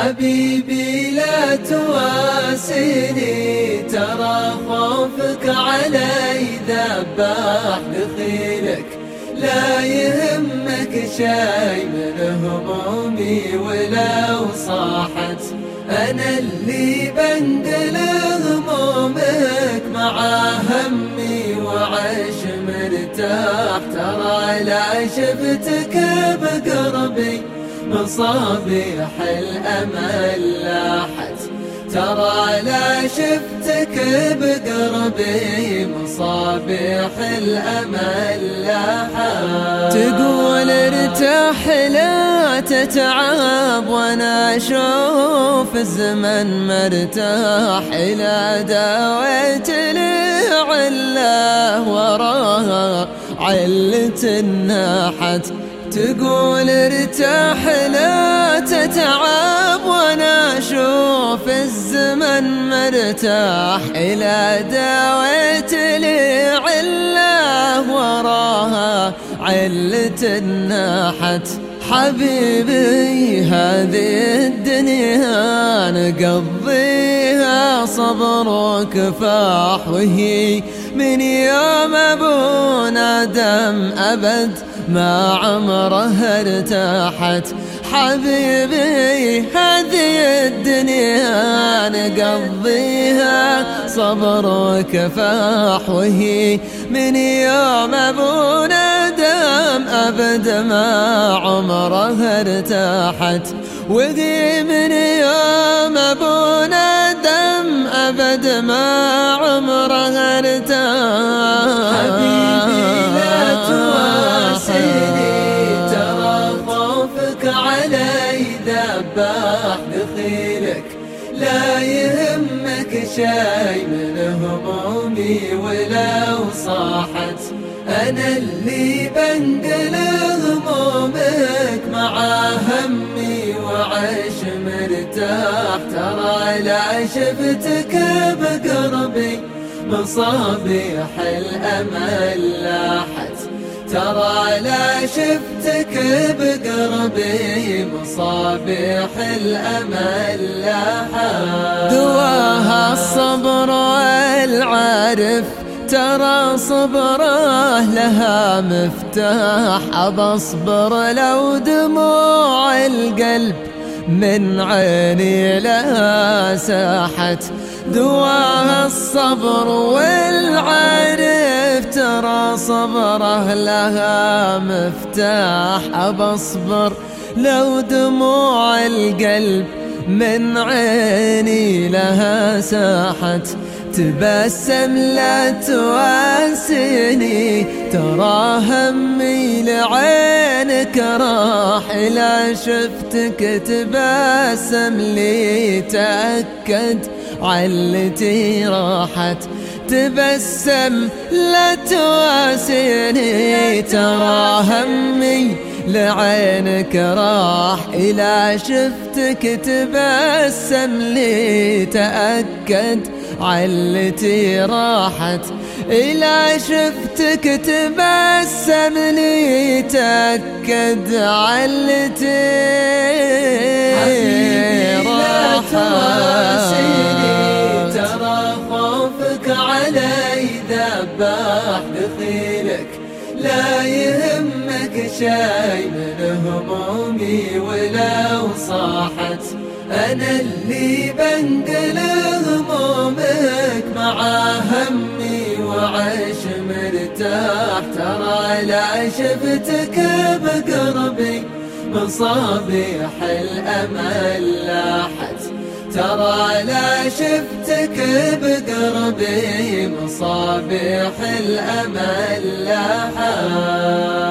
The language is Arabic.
حبيبي لا تواسيني ترى خوفك علي ذباح دخيلك. لا يهمك شي من همومي ولو صاحت أنا اللي بندل همومك مع همي وعيش مرتاح. ترى لا شفتك بقربي. مصابيح الأمل لاحت. ترى لا شفتك بقربي مصابيح الأمل لاحت. تقول ارتاح لا تتعب وأنا أشوف الزمن مرتاح. إلى داويت لعله وراها علة الناحت تقول ارتاح لا تتعب وأنا أشوف الزمن مرتاح. إلى داويت لي عله وراها علة ناحت. حبيبي هذه الدنيا نقضيها صبر وكفاح وهي من يوم أبونا دم أبد. ما عمرها ارتاحت. حبيبي هذه الدنيا نقضيها صبر وكفاح وهي من يوم أبونا دام أبد ما عمرها ارتاحت. وهي من يوم أبونا دم أبد ما عمرها ارتاحت. علي ذباح دخيلك لا يهمك شي من همومي ولو صاحت. أنا اللي بنقل همومك مع همي وعيش مرتاح. ترى لا شفتك بقربي مصابيح الأمل لاحت ترى لا شفتك بقربي مصابيح الأمل لاحت دواها الصبر والعارف ترى صبره لها مفتاح. أبصبر لو دموع القلب من عيني لها ساحت دواها الصبر والعارف ترى صبره لها مفتاح أبصبر لو دموع القلب من عيني لها ساحت تبسم لا تواسيني ترى همي لعينك راح لا شفتك تبسم لي تأكد علتي راحت. تبسم لا تواسيني ترى همي لعينك راح إلى شفتك تبسم لي تأكد علتي راحت. إلى شفتك تبسم لي تأكد علتي. خوفك علي ذباح دخيلك. لا يهمك شي من همومي ولو صاحت. أنا اللي بنقل همومك مع همي وعيش مرتاح. ترى لا شفتك بقربي مصابيح الأمل. لاحت. ترى لا شفتك بقربي مصابيح الأمل. لاحت.